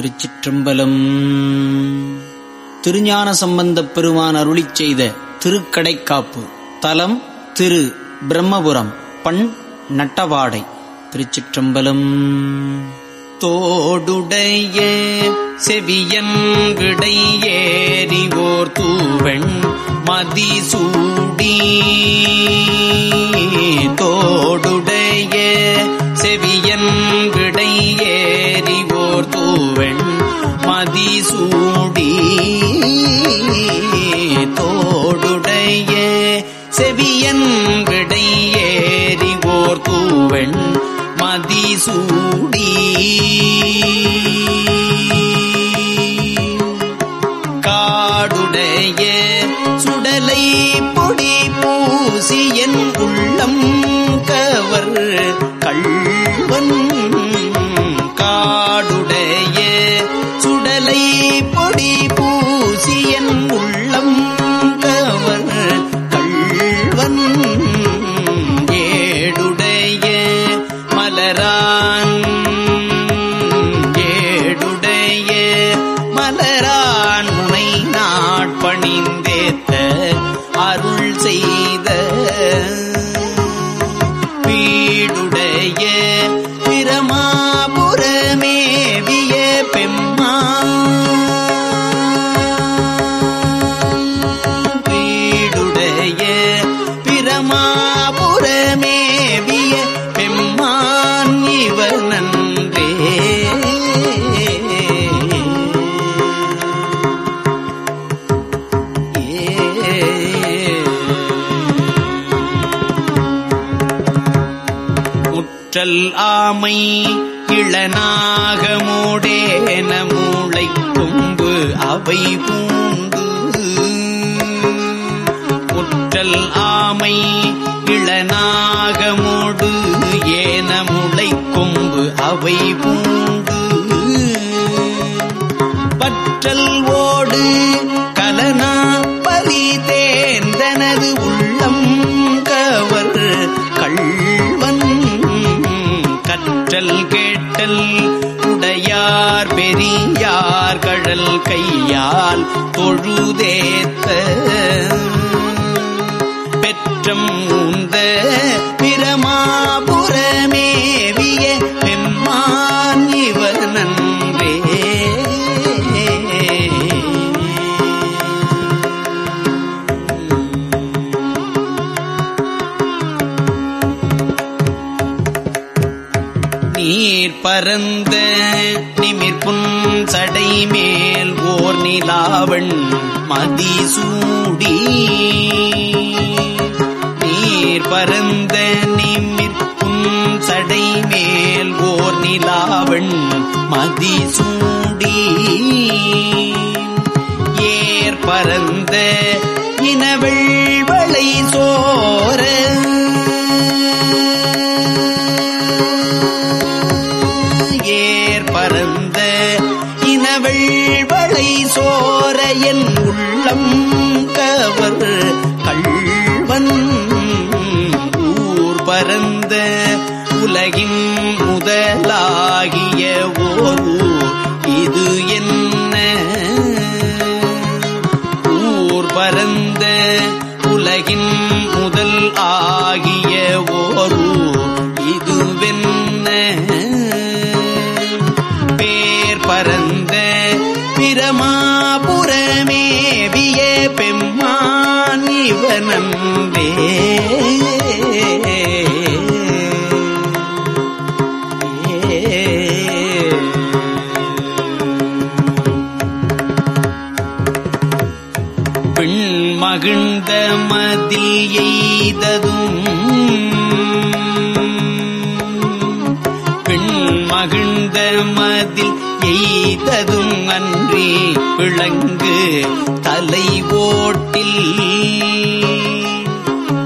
திருச்சிற்றம்பலம். திருஞான சம்பந்தப் பெருமான் அருளி செய்த திருக்கடைக்காப்பு. தலம் திரு பிரம்மபுரம் பண் நட்டவாடை திருச்சிற்றம்பலம். தோடுடைய செவியன் விடை ஏறிவோர் தூவெண் மதிசூடி சூடி. காடுடைய சுடலை பொடி பூசி என் உள்ளம் கவர். கள்வன் மலரான் முற்றல் ஆமை இளநாகமோடேன மூளை கொம்பு அவை பூண்டு. முற்றல் ஆமை இளநாகமோடு ஏன முளை கொம்பு அவை பூண்டு. பற்றல் ஓடு கலனா பலி தேர்ந்தனது உள்ள கற்றல் கேட்டல் உடையார் பெரியார் கழல் கையால் தொழுதேத்த நீர் பரந்த நிமிர்புன் சடை மேல் ஓர் நிலாவண் மதிசூடி நீர் பரந்த நிமிர்புன் சடை மேல் ஓர் நிலாவண் மதிசூடி ஏர் பரந்த இனவள் பரந்த உலகின் முதலாகிய ஓர் இது என்ன? ஊர் பரந்த உலகின் முதல் ஆகிய ஓர் இதுவென்ன பேர் பரந்த பிரமாபுரமேவிய பெம்மான் இவனம்பே எய்ததும். பெண் மகிழ்ந்த மதில் எய்ததும் அன்றி விளங்கு தலை ஓட்டில்.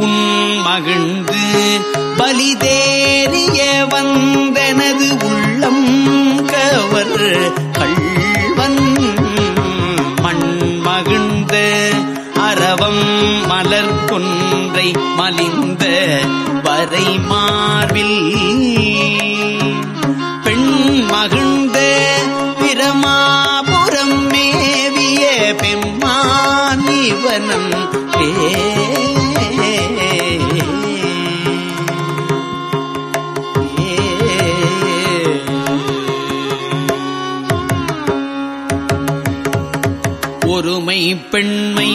உன் மகிழ்ந்து பலிதேறியவன் மலர்கொன்றை மலிந்த வரை மார்பில். பெண் மகிழ்ந்த பிரமாபுரம் மேவிய பெம்மானிவனம் ஒருமை பெண்மை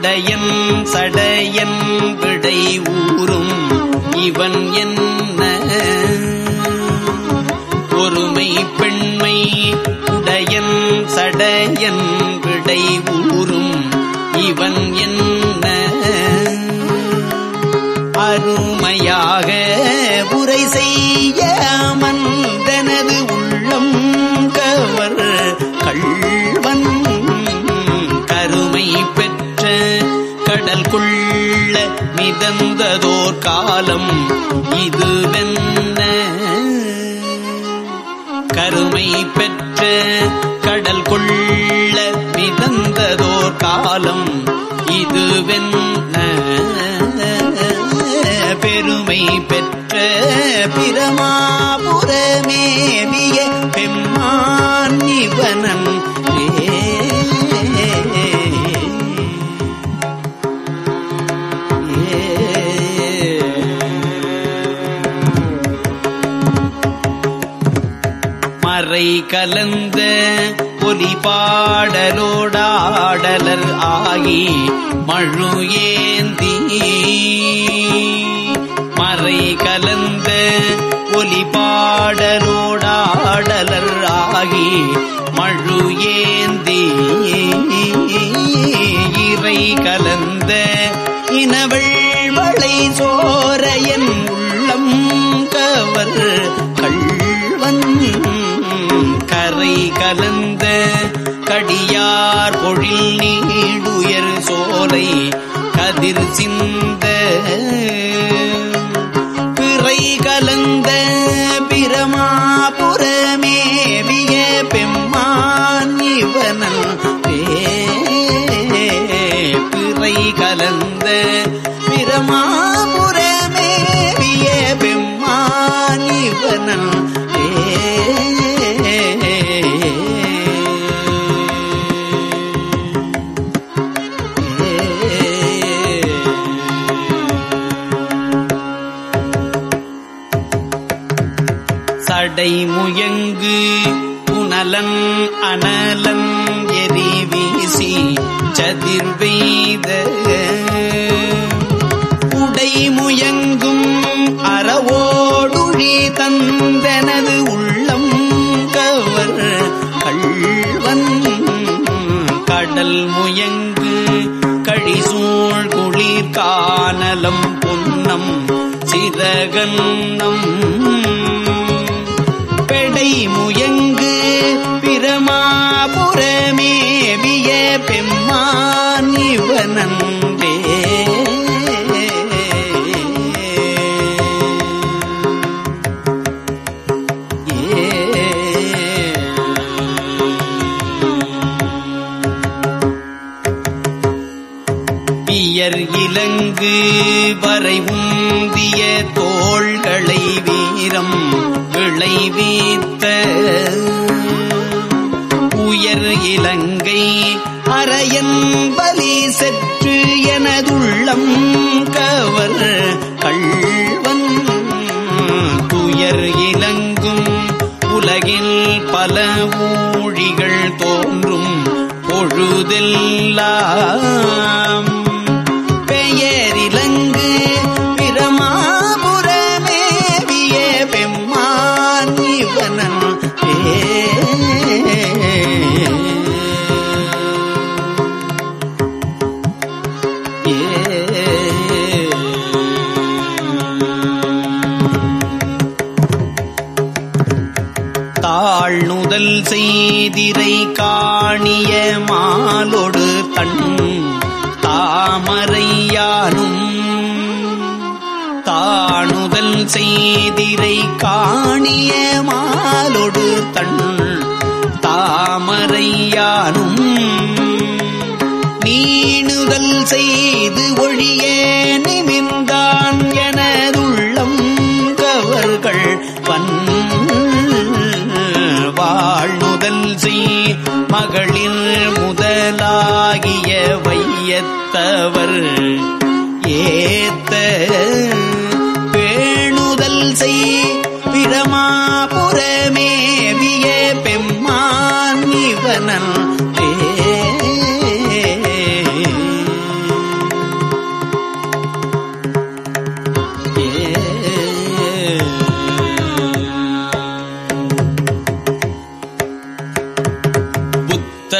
உடையன் சடையன் விடை ஊறும். இவன் என்ன? ஒருமை பெண்மை உடையன் சடையன் விடை ஊறும். இவன் என்ன? அருமையாக உரை செய்ய கொள்ள மிதந்ததோர் காலம் இதுவென்ன கருமை பெற்ற கடல் கொள்ள மிதந்ததோர் காலம் இதுவென்ன பெருமை பெற்ற பிரமாப மறை கலந்த ஒலி பாடலோடாடலர் ஆகி மழு ஏந்தி மறை கலந்த ஒலி பாடலோடாடலர் ஆகி மழு ஏந்தி இறை கலந்த இனவள் மழை சோரையன் உள்ளம் கவர் கீழுயர் சோலை கதிர் சிந்த சடை முயங்கு புனலன் அனலன் எரி வீசி சதிர்வெய்த. உடை முயங்கும் அறவோடுழி தந்தனது உள்ளம் கவர் கள்வன். கடல் முயங்கு கழிசூழ் குளிர் காணலம் பொன்னம் சிறகன்னம் பெடை முயங்கு பிரமாபுரமேவிய பெம்மான் இவனன்றே. இயர் இலங்கு வரை உந்திய தோள்களை வீரம் விளைவித்த உயர் இலங்கை அரையன் பலி செற்று எனதுள்ளம். எதிரை காணிய மாலொடு தன் தாமரையானும் தாணுதல் செய்திரை காணிய மாலொடு தன் தாமரையானும் நீணுதல் செய்து ஒழிய நிமிர்ந்தான் எனது மகளிர் முதலாகிய வையத்தவர் ஏத்த பேணுதல் செய் பிரமாபுரமேவிய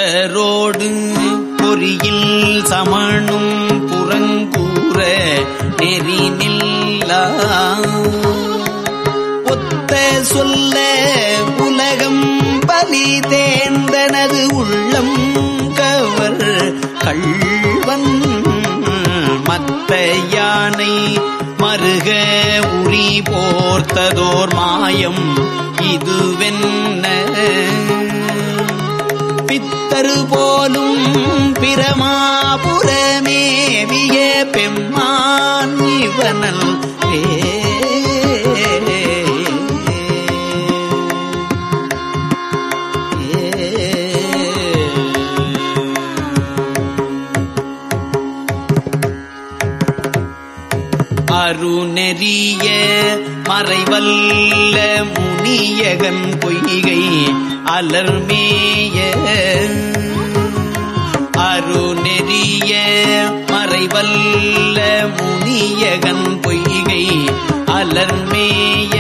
புத்தரோடு பொறியில் சமணும் புறங்கூற நெறி நில்லா. ஒத்த சொல்ல உலகம் பலி தேர்ந்தனது உள்ளம் கவர் கள்வன் மத்த யானை மருக உரி போர்த்ததோர் மாயம் இதுவென்ன? பித்தரு போலும் பிரமாபுரமேவிய பெம்மான் இவனல் அருணெறிய மறைவல்ல முனியகன் பொய்கை அலர்மேய அருநெறிய மறைவல்ல முனியகன் பொய்கை அலர்மேய.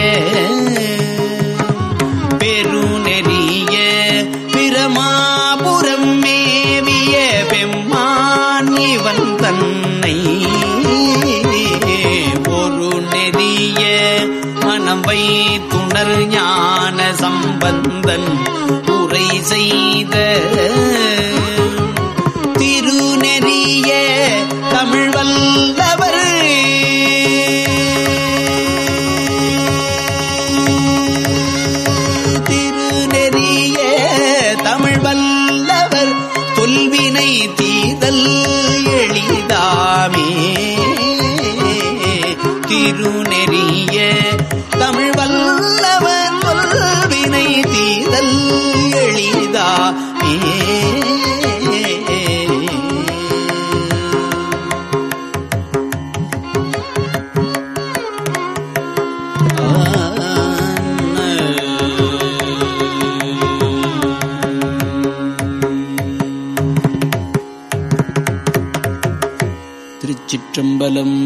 திருச்சிற்றம்பலம்